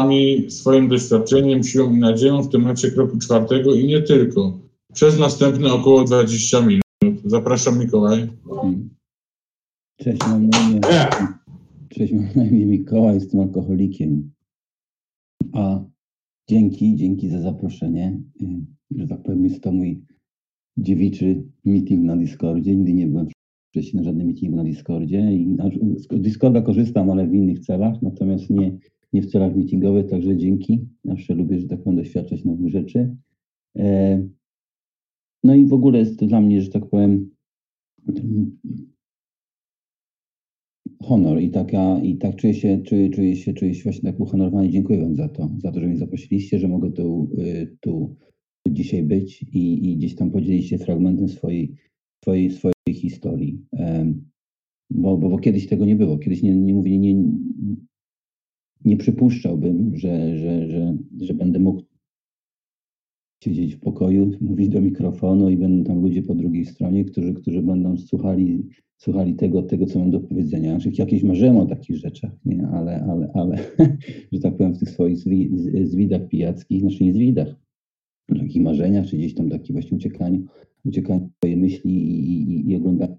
nami, swoim doświadczeniem, siłą i nadzieją w temacie kroku czwartego i nie tylko. Przez następne około 20 minut. Zapraszam Mikołaj. Cześć, mam na imię, cześć, mam na imię Mikołaj, jestem alkoholikiem. A dzięki, dzięki za zaproszenie. Y, Że tak powiem, jest to mój dziewiczy meeting na Discordzie. Nigdy nie byłem wcześniej na żadnym meetingu na Discordzie. I na- z Discorda korzystam, ale w innych celach, natomiast nie, nie w celach meetingowych, także dzięki. Zawsze lubię, że tak powiem, doświadczać nowych rzeczy. E, No i w ogóle jest to dla mnie, że tak powiem, honor i taka, i tak czuję się, czuję, czuję się, czuję się właśnie tak uhonorowany. Dziękuję Wam za to, za to, że mnie zaprosiliście, że mogę tu, y, tu, dzisiaj być i, i gdzieś tam podzielić się fragmentem swojej, swojej, swojej historii. Em, Bo, bo, bo kiedyś tego nie było. Kiedyś nie, nie mówię, nie, nie przypuszczałbym, że, że, że, że będę mógł siedzieć w pokoju, mówić do mikrofonu i będą tam ludzie po drugiej stronie, którzy, którzy będą słuchali, słuchali tego, tego, co mam do powiedzenia. Znaczy, jakieś marzyłem o takich rzeczach, nie? Ale, ale, ale że tak powiem, w tych swoich zwi, zwidach pijackich, znaczy nie zwidach, takich marzeniach, czy gdzieś tam takie właśnie uciekaniu, uciekaniu w swoje myśli i, i, i oglądaniu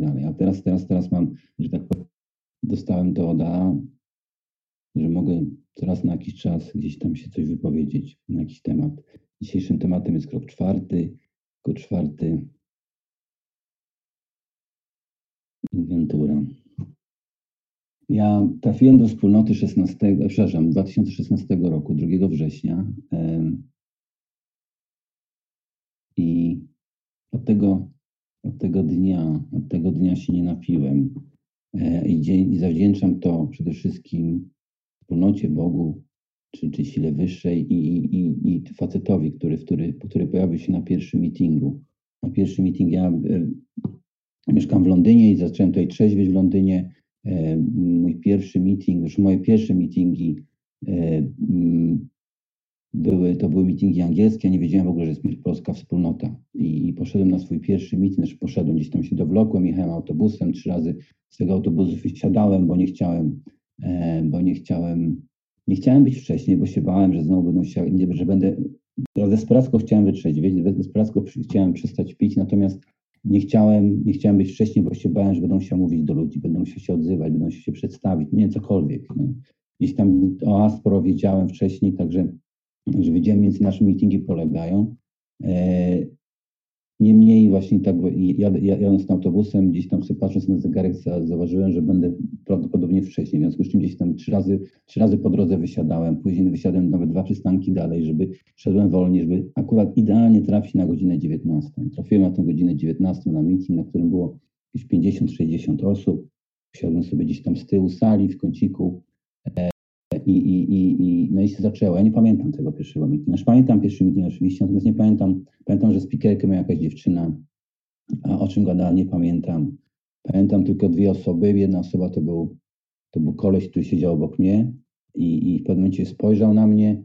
dalej. A teraz, teraz, teraz mam, że tak powiem, dostałem to od A, że mogę teraz na jakiś czas gdzieś tam się coś wypowiedzieć na jakiś temat. Dzisiejszym tematem jest krok czwarty. Krok czwarty. Inwentura. Ja trafiłem do wspólnoty 16, przepraszam, 2016 roku, 2 września. I od tego, od tego dnia, od tego dnia się nie napiłem. E, I, dzień, I zawdzięczam to przede wszystkim wspólnocie Bogu, czy, czy sile wyższej i, i, i, facetowi, który, który, który pojawił się na pierwszym meetingu. Na pierwszym meeting ja e, mieszkam w Londynie i zacząłem tutaj trzeźwieć w Londynie. E, mój pierwszy meeting, już moje pierwsze meetingi e, mm, były, to były meetingi angielskie, ja nie wiedziałem w ogóle, że jest poszedłem na swój pierwszy meeting, znaczy poszedłem gdzieś tam się dowlokłem, jechałem autobusem, trzy razy z tego autobusu wysiadałem, bo nie chciałem, e, bo nie chciałem, nie chciałem być wcześniej, bo się bałem, że znowu będą się, że będę, ja desperacko chciałem wytrzeźwieć, desperacko chciałem przestać pić, natomiast nie chciałem, nie chciałem być wcześniej, bo się bałem, że będę musiał mówić do ludzi, będę musiał się odzywać, będę musiał się przedstawić, nie cokolwiek. Nie? Gdzieś tam o Aspro wiedziałem wcześniej, także, także wiedziałem, między naszymi meetingi polegają. E, Niemniej właśnie tak jad, jadąc autobusem, gdzieś tam sobie patrząc na zegarek za- zauważyłem, że będę prawdopodobnie wcześniej, w związku z czym gdzieś tam trzy razy, trzy razy po drodze wysiadałem, później wysiadłem nawet dwa przystanki dalej, żeby szedłem wolniej, żeby akurat idealnie trafić na godzinę 19. Trafiłem na tę godzinę 19 na meeting, na którym było jakieś 50-60 osób. Wsiadłem sobie gdzieś tam z tyłu sali, w kąciku e, i, i, i, i, no i się zaczęło. Ja nie pamiętam tego pierwszego meetingu. Znaczy, pamiętam pierwszy meeting oczywiście, natomiast nie pamiętam, pamiętam, że speakerkę miała jakaś dziewczyna, a o czym gadała, nie pamiętam. Pamiętam tylko dwie osoby. Jedna osoba to był, to był koleś, który siedział obok mnie i, i w pewnym momencie spojrzał na mnie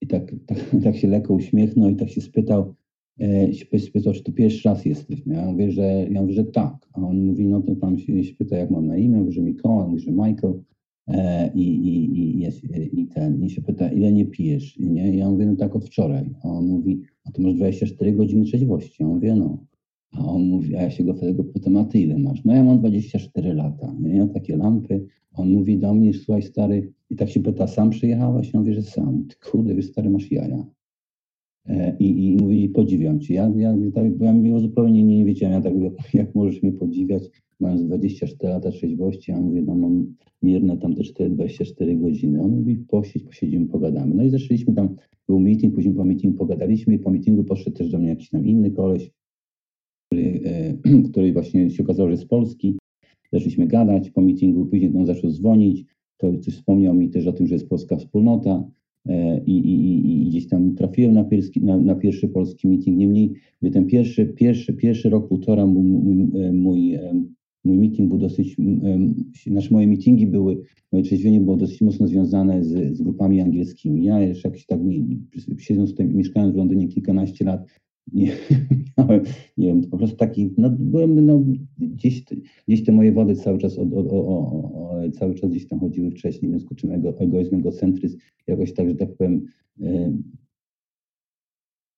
i tak, tak, tak się lekko uśmiechnął i tak się spytał, e, się spytał, czy to pierwszy raz jesteś. Ja mówię, że, ja mówię, że tak. A on mówi, no to tam się, się pyta, jak mam na imię. Mówię, że Mikołaj, mówi, że Michael. E, i, i, i, jest, i ten, i się pyta, ile nie pijesz, nie? Ja mówię, no tak od wczoraj. A on mówi, a to masz 24 godziny trzeźwości. Ja mówię, no. A on mówi, a ja się go wtedy pytam, a ty ile masz? No ja mam 24 lata, nie? Ja takie lampy. On mówi do mnie, słuchaj stary, i tak się pyta, sam przyjechałeś? Ja mówię, że sam. Ty kurde, wiesz, stary, masz jaja. E, I, I mówi, podziwiam cię. Ja, ja, tak, ja mówię, zupełnie nie, nie wiedziałem, ja tak, jak, jak możesz mnie podziwiać, mając 24 lata trzeźwości, ja mówię, no mam mierne tam te 4, 24 godziny. On mówi, posiedź, posiedzimy, pogadamy. No i zaczęliśmy tam, był meeting, później po meetingu pogadaliśmy i po meetingu podszedł też do mnie jakiś tam inny koleś, który, e, który właśnie się okazało, że z Polski. Zaczęliśmy gadać po meetingu, później on zaczął dzwonić, to coś wspomniał mi też o tym, że jest polska wspólnota i, i, i, i gdzieś tam trafiłem na, pierski, na, na pierwszy polski meeting. Niemniej ten pierwszy, pierwszy, pierwszy rok, półtora mój, mój, mój, mój meeting był dosyć, znaczy moje meetingi były, moje trzeźwienie było dosyć mocno związane z, z grupami angielskimi. Ja jeszcze jakoś tak, nie, siedząc tutaj, mieszkając w Londynie kilkanaście lat, nie nie wiem, po prostu taki, no byłem, no gdzieś, gdzieś te moje wody cały czas, o, o, o, cały czas gdzieś tam chodziły wcześniej, w związku z czym ego, egoizm, egocentryzm jakoś tak, że tak powiem,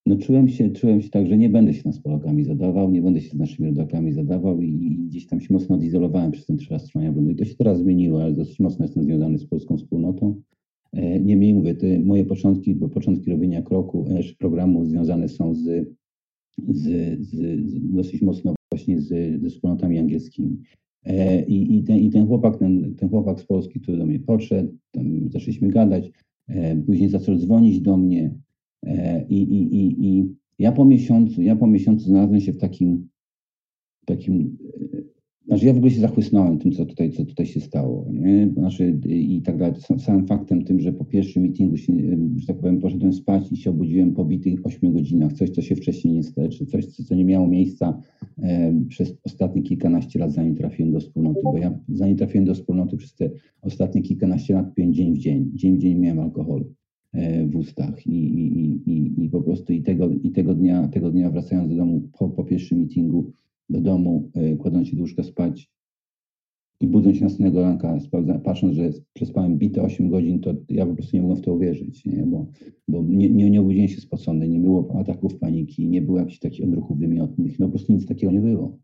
no czułem się, czułem się tak, że nie będę się z Polakami zadawał, nie będę się z naszymi rodakami zadawał i, i gdzieś tam się mocno odizolowałem przez ten czas trwania I to się teraz zmieniło, ale dosyć mocno jestem związany z polską wspólnotą. E, niemniej mówię, te moje początki, bo początki robienia kroku, e, programu związane są z, z, z, z dosyć mocno właśnie z, ze wspólnotami angielskimi. E, I, i, ten, i ten, chłopak, ten, ten chłopak z Polski, który do mnie podszedł, tam zaczęliśmy gadać, później zaczął dzwonić do mnie, E, I, i, i, I ja po miesiącu, ja po miesiącu znalazłem się w takim, takim e, znaczy ja w ogóle się zachłysnąłem tym, co tutaj, co tutaj się stało. Nie? Znaczy, I tak dalej. Samym faktem tym, że po pierwszym meetingu się, że tak powiem, poszedłem spać i się obudziłem po bitych 8 godzinach. Coś, co się wcześniej nie stało, czy coś, co nie miało miejsca e, przez ostatnie kilkanaście lat, zanim trafiłem do wspólnoty. Bo ja zanim trafiłem do wspólnoty przez te ostatnie kilkanaście lat piłem dzień w dzień. Dzień w dzień miałem alkohol. E, w ustach i, i, i, i po prostu i tego, i tego dnia, tego dnia wracając do domu po, po pierwszym meetingu do domu, e, kładąc się do łóżka spać i budząc się następnego ranka, patrząc, że przespałem bite 8 godzin, to ja po prostu nie mogłem w to uwierzyć, nie? bo, bo nie, nie, nie obudziłem się spocony, nie było ataków paniki, nie było jakichś takich odruchów wymiotnych, no po prostu nic takiego nie było.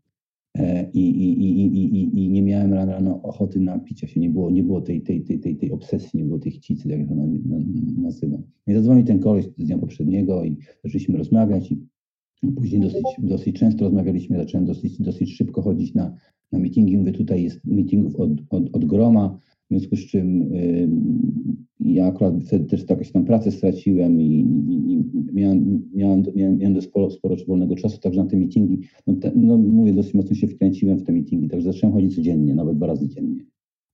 E, i, i, i, i, i nie miałem rano ochoty napić się, nie było, nie było tej, tej, tej, tej, tej obsesji, nie było tej chcicy, jak to nazywam. I zadzwonił ten koleś z dnia poprzedniego i zaczęliśmy rozmawiać i później dosyć, dosyć często rozmawialiśmy, zacząłem dosyć, dosyć szybko chodzić na, na meetingi, mówię, tutaj jest meetingów od, od, od groma, w związku z czym y, ja akurat wtedy też jakąś tam pracę straciłem i, i, i miałem, miałem, miałem, sporo, sporo wolnego czasu, także na te meetingi, no, te, no mówię, dosyć mocno się wkręciłem w te meetingi, także zacząłem chodzić codziennie, nawet dwa razy dziennie.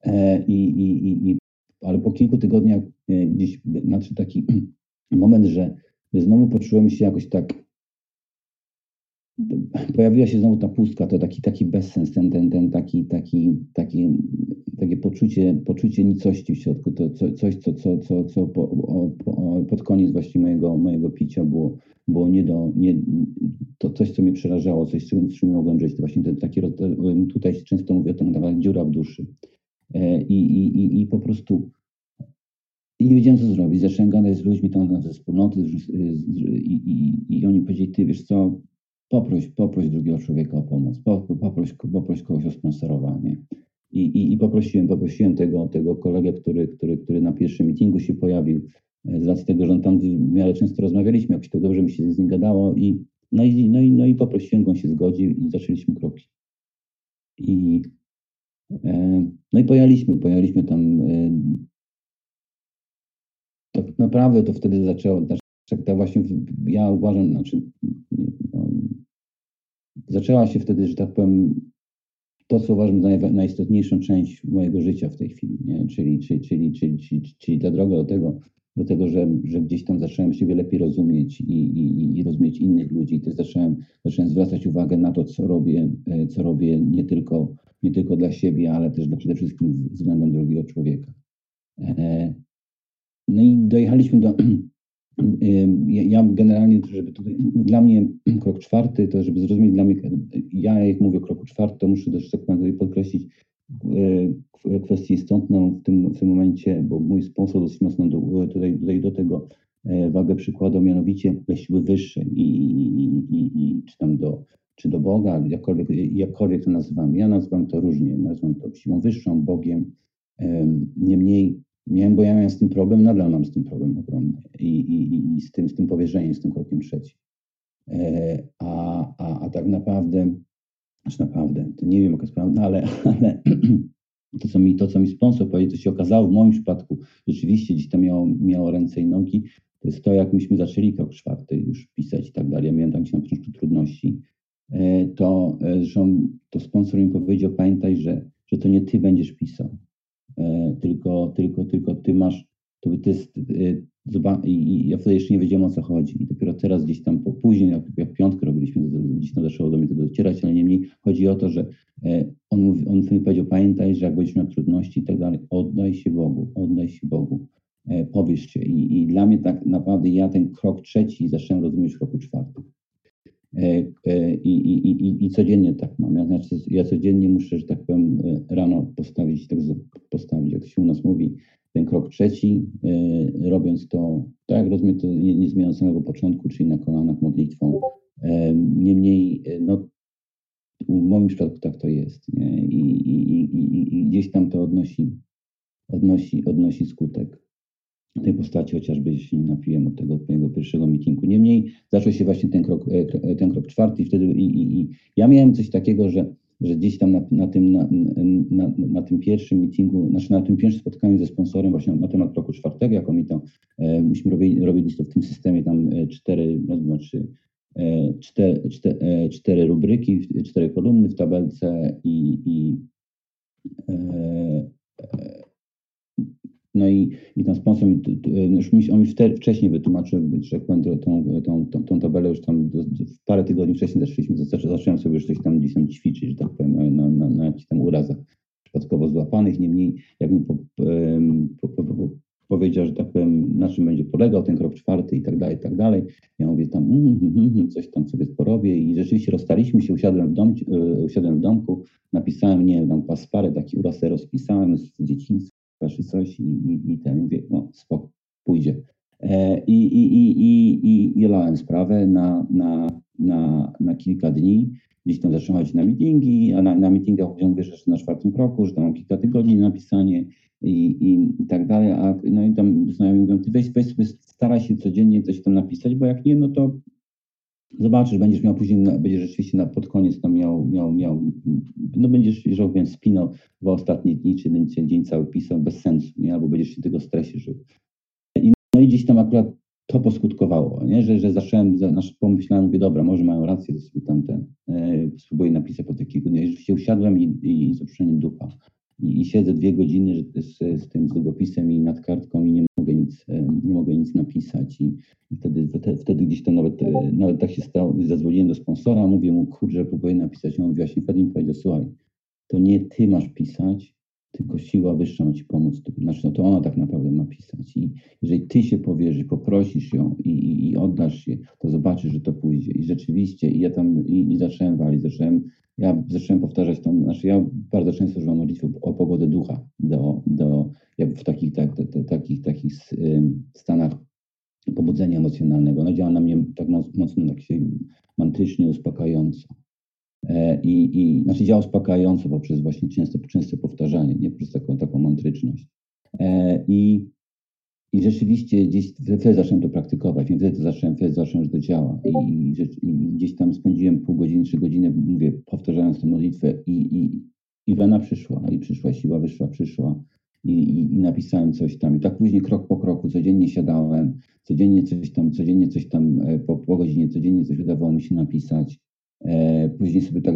E, i, i, i, ale po kilku tygodniach e, gdzieś nadszedł taki moment, że znowu poczułem się jakoś tak pojawiła się znowu ta pustka, to taki, taki bezsens, ten, ten, ten taki, taki, taki, takie poczucie, poczucie nicości w środku, to co, coś, co, co, co, co po, o, po, pod koniec właśnie mojego, mojego picia było, było nie do, nie, to coś, co mnie przerażało, coś, z czym, z czym mogłem żyć, to właśnie ten, taki, tutaj często mówię o tym, taka dziura w duszy. E, I, i, i, i po prostu i nie wiedziałem, co zrobić. Zacząłem gadać z ludźmi tam ze wspólnoty i, i, i oni powiedzieli, ty wiesz co, poproś, poproś drugiego człowieka o pomoc, poproś, poproś kogoś o sponsorowanie. I, i, i poprosiłem, poprosiłem tego, tego kolegę, który, który, który na pierwszym meetingu się pojawił, e, z racji tego, że on tam w miarę często rozmawialiśmy, jakoś tak dobrze mi się z nim gadało i no i, no i, no i poprosiłem go, on się zgodził i zaczęliśmy kroki. I e, no i pojechaliśmy, pojechaliśmy tam e, tak naprawdę to wtedy zaczęło, znaczy, tak właśnie ja uważam, znaczy zaczęła się wtedy, że tak powiem, to, co uważam za najistotniejszą część mojego życia w tej chwili, nie? Czyli, czyli, czyli, czyli, czyli, ta droga do tego, do tego że, że gdzieś tam zacząłem siebie lepiej rozumieć i, i, i rozumieć innych ludzi. Też zacząłem, zacząłem zwracać uwagę na to, co robię, e, co robię nie tylko, nie tylko dla siebie, ale też dla, przede wszystkim względem drugiego człowieka. E, no i dojechaliśmy do, ja generalnie, żeby tutaj, dla mnie krok czwarty, to żeby zrozumieć dla mnie, ja jak mówię kroku czwartym, to muszę też tak tutaj podkreślić e, kwestię istotną w tym, w tym momencie, bo mój sponsor dosyć mocno do, tutaj, tutaj do tego e, wagę przykładał, mianowicie do siły wyższej i, i, i, i, czy tam do, czy do Boga, jakkolwiek, jakkolwiek to nazywam. Ja nazywam to różnie, nazywam to siłą wyższą, Bogiem. Niemniej Miałem, bo ja miałem z tym problem, nadal mam z tym problem ogromny i, i, i z, tym, z tym powierzeniem, z tym krokiem trzecim. E, a, a, a tak naprawdę, aż naprawdę, to nie wiem, jaka jest prawda, ale, ale to, co mi, to, co mi sponsor powiedział, to się okazało w moim przypadku, rzeczywiście gdzieś to miało, miało ręce i nogi, to jest to, jak myśmy zaczęli krok czwarty już pisać i tak dalej. Ja miałem tam gdzieś na początku trudności. E, to, e, zresztą to sponsor mi powiedział, pamiętaj, że, że to nie ty będziesz pisał, tylko, tylko, tylko ty masz, to jest, e, i ja wtedy jeszcze nie wiedziałem o co chodzi. I dopiero teraz gdzieś tam po później, jak, jak piątkę robiliśmy, gdzieś tam zaczęło do mnie to docierać, ale niemniej chodzi o to, że e, on, mówi, on mi powiedział, pamiętaj, że jak będziesz miał trudności i tak dalej, oddaj się Bogu, oddaj się Bogu, e, powiesz się. I, I dla mnie tak naprawdę ja ten krok trzeci zacząłem rozumieć w roku czwartym. E, e, I, i, i, I codziennie tak mam. Ja, znaczy, ja codziennie muszę, że tak powiem, e, rano postawić, tak postawić, jak się u nas mówi, ten krok trzeci, robiąc to, tak jak rozumiem, to nie, nie zmieniając samego początku, czyli na kolanach modlitwą. Niemniej, no, w moim przypadku tak to jest. Nie? I, i, i, I gdzieś tam to odnosi, odnosi, odnosi skutek tej postaci, chociażby się nie napiłem od tego mojego pierwszego meetingu. Niemniej zaczął się właśnie ten krok, e, ten krok czwarty i wtedy i, i, i ja miałem coś takiego, że, że gdzieś tam na, na tym, na, na, na, tym pierwszym meetingu, znaczy na tym pierwszym spotkaniu ze sponsorem właśnie na temat kroku czwartego, jako mi to, e, myśmy robili, robili to w tym systemie tam e, cztery, znaczy e, cztery, cztery, e, cztery rubryki, cztery kolumny w tabelce i, i e, no i, i ten sponsor mi, już mi, on mi wcześniej wytłumaczył, że jak tą, tą, tą, tą tabelę już tam do, parę tygodni wcześniej zaczęliśmy, zacząłem sobie już coś tam gdzieś tam ćwiczyć, że tak powiem, na, na, na jakichś tam urazach przypadkowo złapanych. Niemniej, jakbym po, po, po, po, powiedział, że tak powiem, na czym będzie polegał ten krok czwarty i tak dalej, i tak dalej. Ja mówię tam, mm, mm, mm, coś tam sobie porobię i rzeczywiście rozstaliśmy się, usiadłem w, dom, usiadłem w domku, napisałem, nie wiem, tam pasparę, taki uraz rozpisałem z dzieciństwa czy coś i, i, i ten, mówię, no pójdzie. E, I, i, i, i, i, i lałem sprawę na, na, na, na kilka dni. Gdzieś tam zacząłem chodzić na meetingi, a na, na meetingach wiesz, jeszcze na czwartym kroku, że tam mam kilka tygodni na napisanie i, i, i tak dalej. A, no i tam znajomi mówią, ty weź, weź sobie, staraj się codziennie coś tam napisać, bo jak nie, no to Zobaczysz, będziesz miał później, będziesz rzeczywiście na, pod koniec tam miał, miał, miał, no będziesz, że tak powiem, spinał w ostatnie dni, czy dzień, dzień cały pisał bez sensu, nie? albo będziesz się tego stresie żył. I, no i gdzieś tam akurat to poskutkowało, nie? Że, że zacząłem, znaczy pomyślałem, mówię, dobra, może mają rację, to sobie tam ten, e, spróbuję napisać po tych kilku dniach. Rzeczywiście usiadłem i, i, i ducha. I, I, siedzę dwie godziny z, z tym z długopisem i nad kartką i nie nic, e, nie mogę nic napisać. I, i wtedy, wtedy gdzieś to nawet, e, nawet tak się stało, zadzwoniłem do sponsora, mówię mu, kurczę, próbuję napisać. On mówi właśnie, wtedy mi powiedział, słuchaj, to nie ty masz pisać, tylko siła wyższa ma ci pomóc. Znaczy, no to ona tak naprawdę ma pisać. I jeżeli ty się powierzysz, poprosisz ją i, i, i oddasz się, to zobaczysz, że to pójdzie. I rzeczywiście, i ja tam i, i zacząłem walić, zacząłem, ja zacząłem powtarzać tam, znaczy ja bardzo często używam modlitwy o pogodę ducha do, do jak w takich, tak, takich, takich stanach pobudzenia emocjonalnego. Ono działa na mnie tak mocno, tak się mantrycznie, uspokajająco. E, I, i znaczy działa uspokajająco poprzez właśnie częste, częste powtarzanie, nie przez taką, taką mantryczność. E, I, I rzeczywiście gdzieś wtedy zacząłem to praktykować, więc wtedy zacząłem, wtedy zacząłem, że to działa. I, i, I, gdzieś tam spędziłem pół godziny, trzy godziny, mówię, powtarzając tę modlitwę i, i, i wena przyszła, i przyszła siła, wyszła, przyszła i, i, i, napisałem coś tam. I tak później krok po kroku, codziennie siadałem, codziennie coś tam, codziennie coś tam, e, po, po godzinie, codziennie coś udawało mi się napisać. E, później sobie tak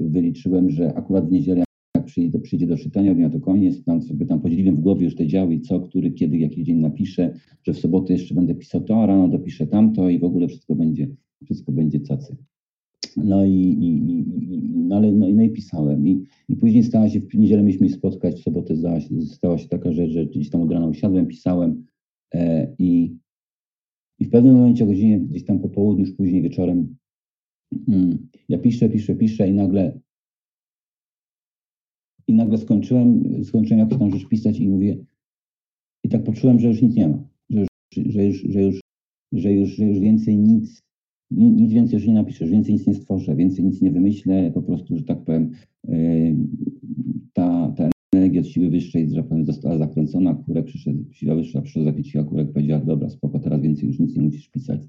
wyliczyłem, że akurat w niedzielę jak przyjdzie, przyjdzie do czytania, to koniec, tam sobie tam podzieliłem w głowie już te działy, co, który, kiedy, jaki dzień napiszę, że w sobotę jeszcze będę pisał to, a rano dopiszę tamto i w ogóle wszystko będzie, wszystko będzie cacy. No i, i, i, no, ale, no, no i pisałem. I, I później stała się, w niedzielę mieliśmy spotkać, w sobotę stała się, stała się taka rzecz, że gdzieś tam od rana usiadłem, pisałem e, i, i w pewnym momencie o godzinie gdzieś tam po południu, już później wieczorem, ja piszę, piszę, piszę i nagle i nagle skończyłem, skończyłem jakąś tam rzecz pisać i mówię, i tak poczułem, że już nic nie ma, że już, że już, że już, że już, że już więcej nic nic więcej już nie napiszę, więcej nic nie stworzę, więcej nic nie wymyślę, po prostu, że tak powiem, yy, ta, ta energia od siły wyższej, tak została zakręcona, kurek przyszedł, siła wyższa przyszła, zakręciła kurek, powiedziała, dobra, spoko, teraz więcej już nic nie musisz pisać.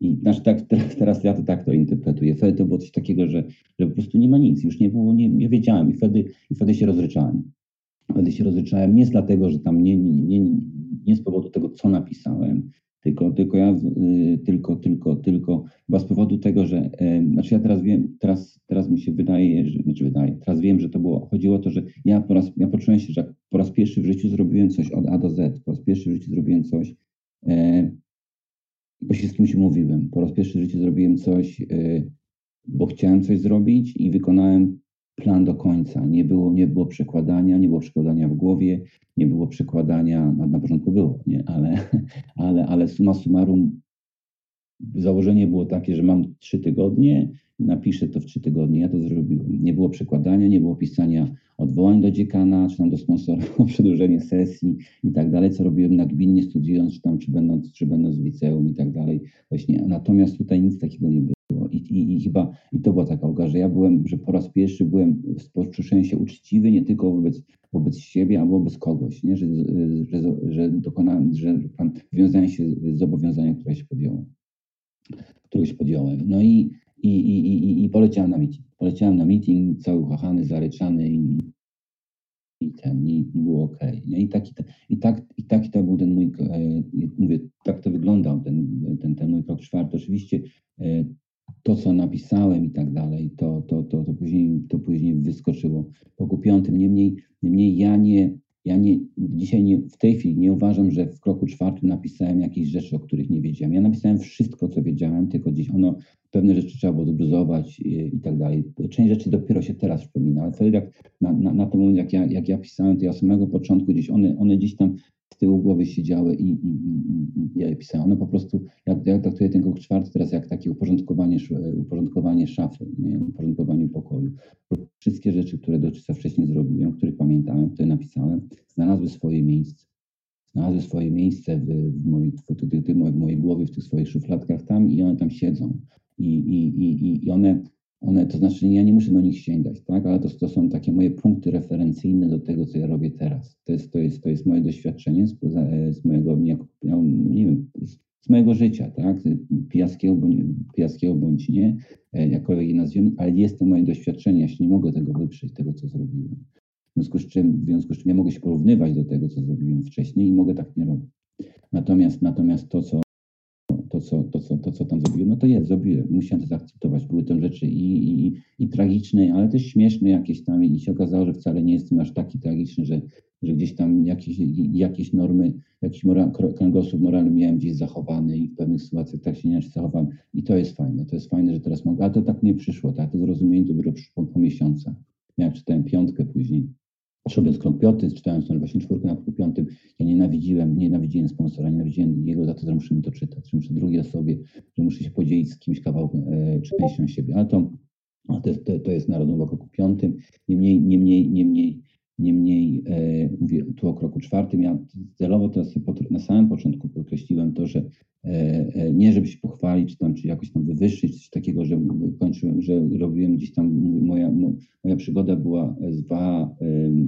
I znaczy tak, teraz, teraz ja to tak to interpretuję. Wtedy to było coś takiego, że, że po prostu nie ma nic, już nie było, nie, nie wiedziałem i wtedy, i wtedy się rozryczałem. Wtedy się rozryczałem nie z dlatego, że tam nie, nie, nie, nie z powodu tego, co napisałem, tylko, tylko ja, y, tylko, tylko, tylko chyba z powodu tego, że, znaczy ja teraz wiem, teraz, teraz mi się wydaje, że, znaczy wydaje, teraz wiem, że to było, chodziło o to, że ja po raz, ja poczułem się, że po raz pierwszy w życiu zrobiłem coś od A do Z, po raz pierwszy w życiu zrobiłem coś, e, bo się z kimś umówiłem, po raz pierwszy w życiu zrobiłem coś, e, bo chciałem coś zrobić i wykonałem plan do końca. Nie było, nie było przekładania, nie było przekładania w głowie, nie było przekładania, na, na początku było, nie? Ale, ale, ale summa summarum założenie było takie, że mam trzy tygodnie, napiszę to w trzy tygodnie. Ja to zrobiłem. Nie było przekładania, nie było pisania odwołań do dziekana, czy tam do sponsora o przedłużenie sesji i tak dalej, co robiłem nagminnie studiując, czy tam, czy będąc, czy będąc w liceum i tak dalej. Właśnie. Natomiast tutaj nic takiego nie było. I, i, i chyba, i to była taka uga, że ja byłem, że po raz pierwszy byłem w się uczciwy, nie tylko wobec, wobec siebie, albo wobec kogoś, nie? Że, że, że, dokonałem, że wywiązałem się z zobowiązania, które się podjąłem któregoś podjąłem. No i, i, i, i, i poleciałem na meeting. Poleciałem na meeting, cały uchachany, zaryczany i, i ten, i, i było ok. I, taki, i, tak, I taki to był ten mój, e, mówię, tak to wyglądał, ten, ten, ten mój krok czwarty. Oczywiście e, to, co napisałem i tak dalej, to, to, to, to, później, to później wyskoczyło po piątym. Niemniej, niemniej ja nie, ja nie, dzisiaj nie, w tej chwili nie uważam, że w kroku czwartym napisałem jakieś rzeczy, o których nie wiedziałem. Ja napisałem wszystko, co wiedziałem, tylko gdzieś ono, pewne rzeczy trzeba było dobruzować i, i tak dalej. Część rzeczy dopiero się teraz przypomina, ale wtedy jak na, na, na ten moment, jak ja, jak ja pisałem, to ja samego początku gdzieś one, one gdzieś tam z tyłu głowy siedziały i, i, i, i ja je pisałem. One po prostu, ja, ja traktuję ten krok czwarty teraz jak takie uporządkowanie, uporządkowanie szafy, nie? uporządkowanie pokoju. Wszystkie rzeczy, które dotychczas wcześniej zrobiłem, których pamiętałem, które napisałem, znalazły swoje miejsce. Znalazły swoje miejsce w, w, mojej, w, w mojej głowie, w tych swoich szufladkach tam i one tam siedzą. I, i, i, i one one, to znaczy ja nie muszę do nich sięgać, tak? ale to, to są takie moje punkty referencyjne do tego, co ja robię teraz. To jest, to jest, to jest moje doświadczenie z, z mojego, nie, nie wiem, z mojego życia, tak? Pijaskiego bądź, bądź nie, e, jakkolwiek je nazwiemy, ale jest to moje doświadczenie, ja się nie mogę tego wyprzeć, tego, co zrobiłem. W związku, z czym, w związku z czym ja mogę się porównywać do tego, co zrobiłem wcześniej i mogę tak nie robić. Natomiast, natomiast to, co to, co, to, co, to, co tam zrobiłem, no to jest, zrobiłem. Musiałem to zaakceptować. Były to rzeczy i, i, i tragiczne, ale też śmieszne jakieś tam i się okazało, że wcale nie jestem aż taki tragiczny, że, że gdzieś tam jakieś, jakieś normy, jakiś mora, kręgosłup moralny miałem gdzieś zachowany i w pewnych sytuacjach tak się inaczej zachowałem. I to jest fajne, to jest fajne, że teraz mogę, a to tak nie przyszło, tak, to zrozumienie dopiero przyszło po, miesiącach. Jak czytałem piątkę później, robiąc krok piąty, czytając ten właśnie czwórkę na kroku piątym, ja nienawidziłem, nienawidziłem sponsora, nienawidziłem jego za to, że muszę mi to czytać, że muszę drugiej osobie, że muszę się podzielić z kimś kawałkiem e, czy częścią siebie. Ale to, to, to, to jest narodowo piątym. Niemniej, niemniej, niemniej, niemniej e, mówię tu o kroku czwartym. Ja celowo teraz na samym początku podkreśliłem to, że e, e, nie żeby się pochwalić, czy tam, czy jakoś tam wywyższyć, coś takiego, że kończyłem, że robiłem gdzieś tam, moja, moja przygoda była zwa,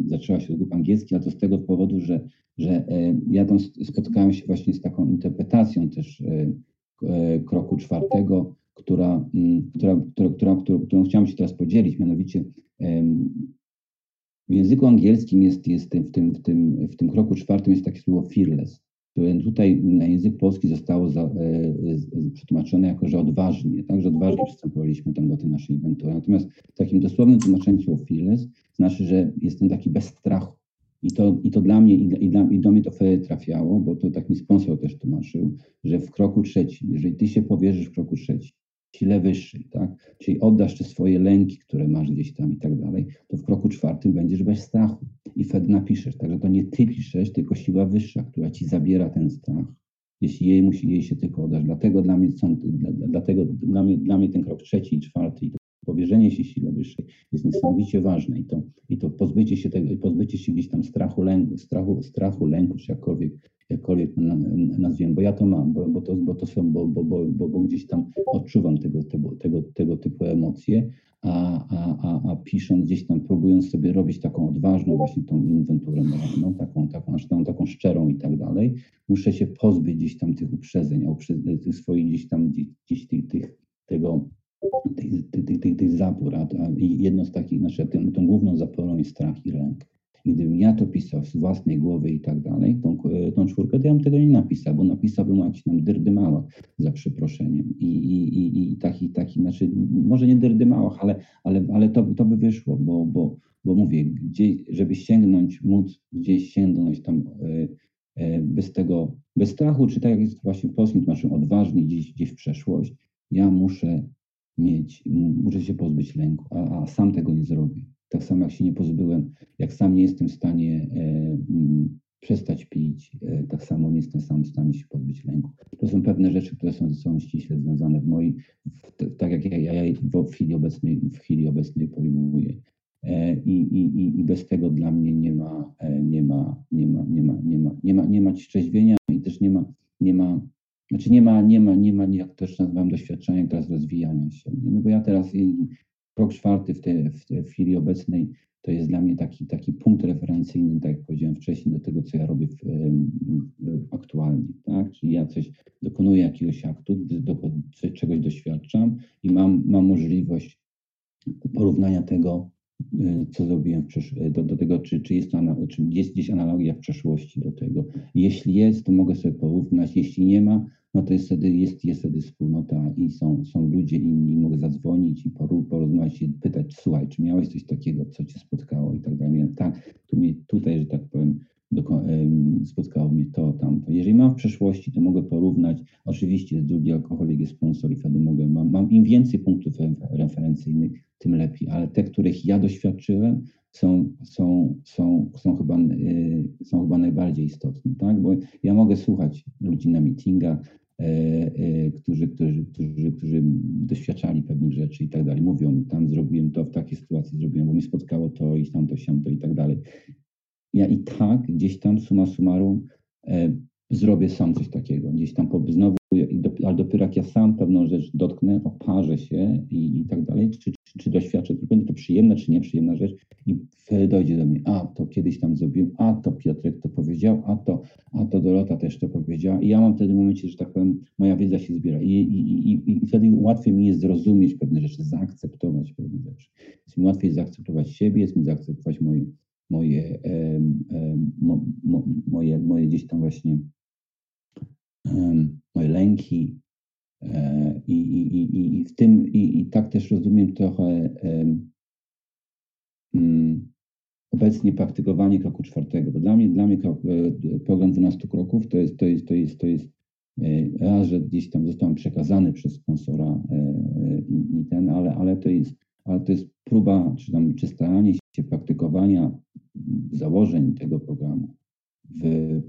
zaczęła się od grup angielskich, a to z tego powodu, że, że ja tam spotkałem się właśnie z taką interpretacją też kroku czwartego, która, która, która, która, którą, którą chciałem się teraz podzielić, mianowicie w języku angielskim jest, jest w, tym, w, tym, w tym kroku czwartym jest takie słowo fearless, które tutaj na język polski zostało za, e, e, przetłumaczone jako, że odważnie, tak, że odważnie przystępowaliśmy tam do tej naszej inwentury. Natomiast w takim dosłownym tłumaczeniu słowo fearless znaczy, że jestem taki bez strachu. I to, i to dla mnie, i, i, dla, i do mnie to trafiało, bo to tak mi sponsor też tłumaczył, że w kroku trzecim, jeżeli ty się powierzysz w kroku trzecim, sile wyższej, tak? Czyli oddasz te swoje lęki, które masz gdzieś tam i tak dalej, to w kroku czwartym będziesz bez strachu i wtedy napiszesz. Także to nie ty piszesz, tylko siła wyższa, która ci zabiera ten strach. Jeśli jej musi jej się tylko oddać. Dlatego dla mnie, są, dlatego dla mnie, dla mnie ten krok trzeci i czwarty powierzenie się sile wyższej jest niesamowicie ważne i to, i to pozbycie się tego, pozbycie się gdzieś tam strachu, lęku, strachu, strachu, lęku, czy jakkolwiek jakkolwiek nazwiemy, bo ja to mam, bo, bo, to, bo to są, bo, bo, bo, bo, gdzieś tam odczuwam tego, tego, tego, tego typu emocje, a, a, a, a pisząc gdzieś tam, próbując sobie robić taką odważną właśnie tą inwenturę moralną, taką, taką, taką, taką szczerą i tak dalej, muszę się pozbyć gdzieś tam tych uprzedzeń, tych swoich gdzieś tam, gdzieś tych, tych tego, tych, tych, tych, tych zapór, a, jedno z takich, znaczy tą, tą główną zaporą jest strach i lęk. I gdybym ja to pisał z własnej głowy i tak dalej, tą, tą czwórkę, to ja bym tego nie napisał, bo napisałbym jakiś tam dyrdymałach za przeproszeniem. I, i, i, i taki, taki, znaczy, może nie dyrdymałach, ale, ale, ale to, to by wyszło, bo, bo, bo mówię, gdzie, żeby sięgnąć, móc gdzieś sięgnąć tam e, e, bez tego, bez strachu, czy tak jak jest właśnie w polskim tłumaczeniu, odważnie gdzieś, gdzieś w przeszłość, ja muszę mieć, muszę się pozbyć lęku, a, a sam tego nie zrobię. tak samo jak się nie pozbyłem, jak sam nie jestem w stanie przestać pić, tak samo nie jestem sam w stanie się pozbyć lęku. To są pewne rzeczy, które są ze sobą ściśle związane w mojej, w, tak jak ja, ja, ja w chwili obecnej, w chwili obecnej pojmuję. I, i, I bez tego dla mnie nie ma, nie ma, nie ma, nie ma, nie ma, nie ma, nie ma trzeźwienia i też nie ma, nie ma, znaczy nie ma, nie ma, nie ma, jak też nazywam doświadczenia teraz rozwijania się. No bo ja teraz krok czwarty w, te, w, te, w chwili obecnej to jest dla mnie taki, taki punkt referencyjny, tak jak powiedziałem wcześniej, do tego, co ja robię w, w, aktualnie. Tak? Czyli ja coś dokonuję jakiegoś aktu, do, czegoś doświadczam i mam, mam możliwość porównania tego, co zrobiłem w do, do tego, czy, czy, jest to, czy jest gdzieś analogia w przeszłości do tego. Jeśli jest, to mogę sobie porównać, jeśli nie ma, no to jest wtedy, jest, jest wtedy wspólnota i są, są ludzie inni, mogę zadzwonić i porozmawiać i pytać, słuchaj, czy miałeś coś takiego, co cię spotkało i tak dalej. Tak, tu mnie, tutaj, że tak powiem, spotkało to, tamto. Jeżeli mam w przeszłości, to mogę porównać. Oczywiście drugi alkoholik jest sponsor i wtedy mogę, mam, mam im więcej punktów referencyjnych, tym lepiej, ale te, których ja doświadczyłem, są, są, są, są, chyba, y, są chyba najbardziej istotne, tak? Bo ja mogę słuchać ludzi na meetingach, e, e, którzy, którzy, którzy, którzy doświadczali pewnych rzeczy i tak dalej. Mówią, tam zrobiłem to, w takiej sytuacji zrobiłem, bo mi spotkało to i tam to, siam to i tak dalej. Ja i tak gdzieś tam suma summarum zrobię sam coś takiego. Gdzieś tam znowu, ale dopiero jak ja sam pewną rzecz dotknę, oparzę się i, i tak dalej, czy, czy, czy doświadczę, czy będzie to przyjemna, czy nieprzyjemna rzecz i dojdzie do mnie, a to kiedyś tam zrobiłem, a to Piotrek to powiedział, a to, a to Dorota też to powiedziała i ja mam wtedy w momencie, że tak powiem, moja wiedza się zbiera i, i, i, i wtedy łatwiej mi jest zrozumieć pewne rzeczy, zaakceptować pewne rzeczy. Jest mi łatwiej zaakceptować siebie, jest mi zaakceptować moje, moje, mo, mo, moje, moje gdzieś tam właśnie moje lęki, e, i, i, i, i w tym, i, i tak też rozumiem trochę um, obecnie praktykowanie kroku czwartego, bo dla mnie, dla mnie e, program 12 kroków to jest, to jest, to jest, to jest e, raz, że gdzieś tam został przekazany przez sponsora i ten, ale, ale to jest, ale to jest próba, czy tam, czy staranie się praktykowania założeń tego programu w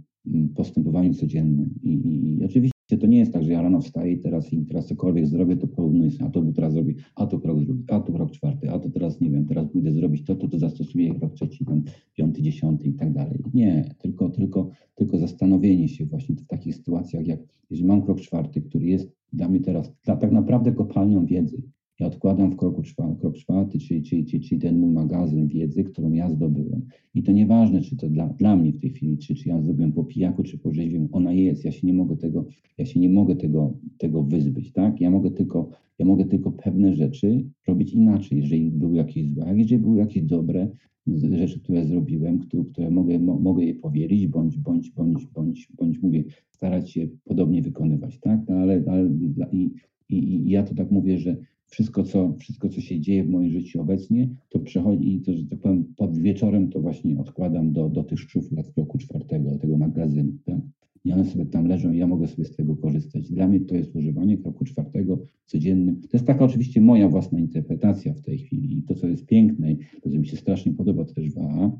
postępowaniu codziennym. I, i, I, oczywiście to nie jest tak, że ja rano wstaję teraz i teraz cokolwiek zrobię, to porównuję a to teraz zrobię, a to krok drugi, a to krok czwarty, a to teraz nie wiem, teraz pójdę zrobić to, to, to zastosuję krok trzeci, ten piąty, dziesiąty i tak dalej. Nie, tylko, tylko, tylko zastanowienie się właśnie w takich sytuacjach, jak jeżeli mam krok czwarty, który jest dla mnie teraz tak naprawdę kopalnią wiedzy, ja odkładam w kroku czwarty, krok czwarty, czyli, czyli, czyli, czyli ten mój magazyn wiedzy, którą ja zdobyłem. I to nieważne, czy to dla, dla mnie w tej chwili, czy, czy ja zdobyłem po pijaku, czy po rzeźbie, ona jest. Ja się nie mogę tego, ja się nie mogę tego, tego wyzbyć, tak? Ja mogę tylko, ja mogę tylko pewne rzeczy robić inaczej, jeżeli były jakieś złe, a jeżeli były jakieś dobre rzeczy, które zrobiłem, które, które mogę, mo, mogę je powielić, bądź, bądź, bądź, bądź, bądź mówię, starać się podobnie wykonywać, tak? No, ale, ale i, i, i ja to tak mówię, że wszystko co, wszystko, co się dzieje w moim życiu obecnie, to przechodzi i to, że tak powiem, pod wieczorem to właśnie odkładam do, do tych szuflad w roku czwartego, tego magazynu. Tak? I one sobie tam leżą i ja mogę sobie z tego korzystać. Dla mnie to jest używanie kroku czwartego codziennym. To jest taka oczywiście moja własna interpretacja w tej chwili. I to, co jest piękne, to, co mi się strasznie podoba też w AA,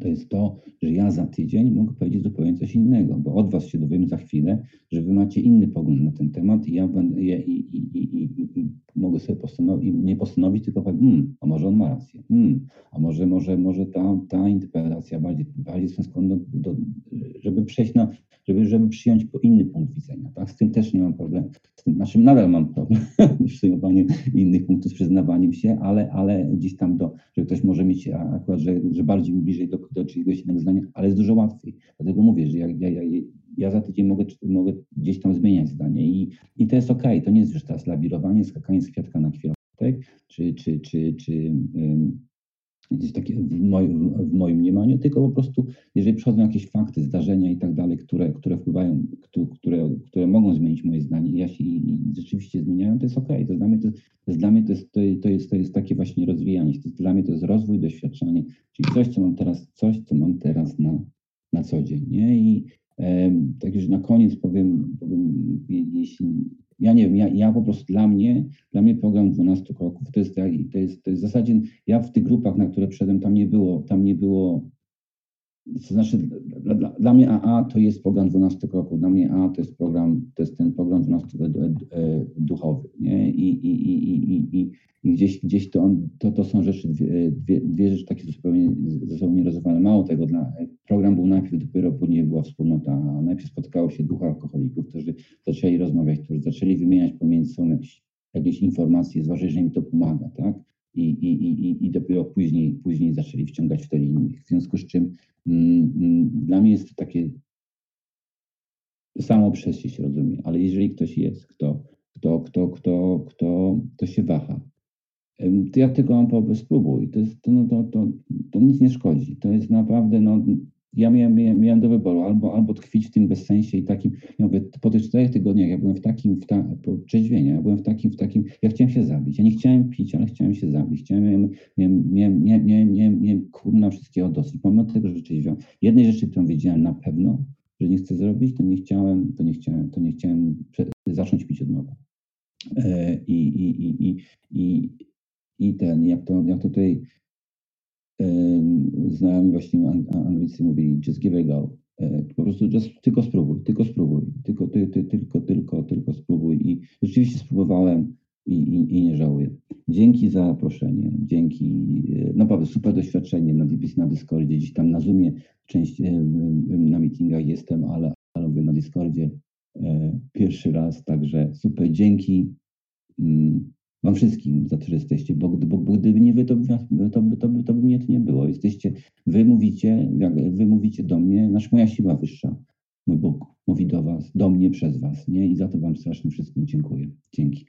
to jest to, że ja za tydzień mogę powiedzieć zupełnie coś innego, bo od Was się dowiem za chwilę, że Wy macie inny pogląd na ten temat i ja będę, i, i, i, i mogę sobie postanowić, nie postanowić, tylko powiedzieć, hmm, a może on ma rację, hmm, a może, może, może ta, ta interpretacja bardziej, bardziej skłonny do, do, żeby przejść na, żeby, żeby przyjąć inny punkt widzenia, tak? Z tym też nie mam problemu, z tym, znaczy nadal mam problem przyjmowaniem innych punktów, z przyznawaniem się, ale, ale gdzieś tam do, że ktoś może mieć akurat, że, że bardziej bliżej do, do czyjegoś innego zdania, ale jest dużo łatwiej. Dlatego mówię, że ja, ja, ja, ja za tydzień mogę, mogę gdzieś tam zmieniać zdanie i, i to jest ok, to nie jest już teraz lawirowanie, skakanie z kwiatka na kwiatek, czy, czy, czy, czy um, gdzieś takie w moim, w moim mniemaniu, tylko po prostu, jeżeli przychodzą jakieś fakty, zdarzenia i tak dalej, które, które wpływają, które, które mogą zmienić moje zdanie ja się i rzeczywiście zmieniają, to jest ok. To, dla mnie to, to to jest, to, to, jest, to jest takie właśnie rozwijanie się. To dla mnie to jest rozwój, doświadczenie, czyli coś, co mam teraz, coś, co mam teraz na, na co dzień. Nie? I tak już na koniec powiem, powiem jeśli ja nie wiem, ja, ja po prostu dla mnie, dla mnie program 12 kroków to jest, to jest, to jest w zasadzie, ja w tych grupach, na które wszedłem, tam nie było, tam nie było to znaczy, dla, dla, dla, mnie AA to jest program 12 kroków, dla mnie AA to jest program, to jest ten program 12 e, duchowy, nie? I, i, i, i, i, i gdzieś, gdzieś to, on, to, to są rzeczy, dwie, dwie, dwie rzeczy takie zupełnie ze sobą nierozerwane. Mało tego, dla, program był najpierw, dopiero później była wspólnota, najpierw spotkało się ducha alkoholików, którzy zaczęli rozmawiać, którzy zaczęli wymieniać pomiędzy sobą jakieś, informacje, zwłaszcza, że im to pomaga, tak? I, i, i, i dopiero później, później zaczęli wciągać w innych. W związku z czym Mm, mm, dla mnie jest to takie samo przez się rozumie, ale jeżeli ktoś jest, kto, kto, kto, kto, kto, kto się waha, to ja tego mam po spróbuj. To, jest, to, no, to, to, to nic nie szkodzi. To jest naprawdę, no, ja miałem, miałem, do wyboru albo, albo tkwić w tym bezsensie i takim, ja mówię, po tych czterech tygodniach ja byłem w takim, w ta, po trzeźwienia, ja byłem w takim, w takim, ja chciałem się zabić, ja nie chciałem pić, ale chciałem się zabić, chciałem, miałem, miałem, miałem, miałem, miałem, miałem, miałem kurna wszystkiego dosyć, pomimo tego, że trzeźwiałem. Jednej rzeczy, którą wiedziałem na pewno, że nie chcę zrobić, to nie chciałem, to nie chciałem, to nie chciałem zacząć pić od nowa. E, I, i, i, i, i, i ten, jak to, jak to tutaj znajomi właśnie Anglicy mówili just give a go. E, po prostu just, tylko spróbuj, tylko spróbuj, tylko, ty, ty, tylko, tylko, tylko spróbuj. I rzeczywiście spróbowałem i, i, i nie żałuję. Dzięki za zaproszenie, dzięki, e, naprawdę super doświadczenie na, na Discordzie, gdzieś tam na Zoomie, część e, na meetingach jestem, ale, ale na Discordzie pierwszy raz, także super, dzięki. Wam wszystkim za to, że jesteście, bo, bo, bo gdyby nie wy, to, to, to, to, to by mnie tu nie było. Jesteście, wy mówicie, wy mówicie do mnie, nasz moja siła wyższa. Mój Bóg mówi do was, do mnie przez was, nie? I za to wam strasznie wszystkim dziękuję. Dzięki.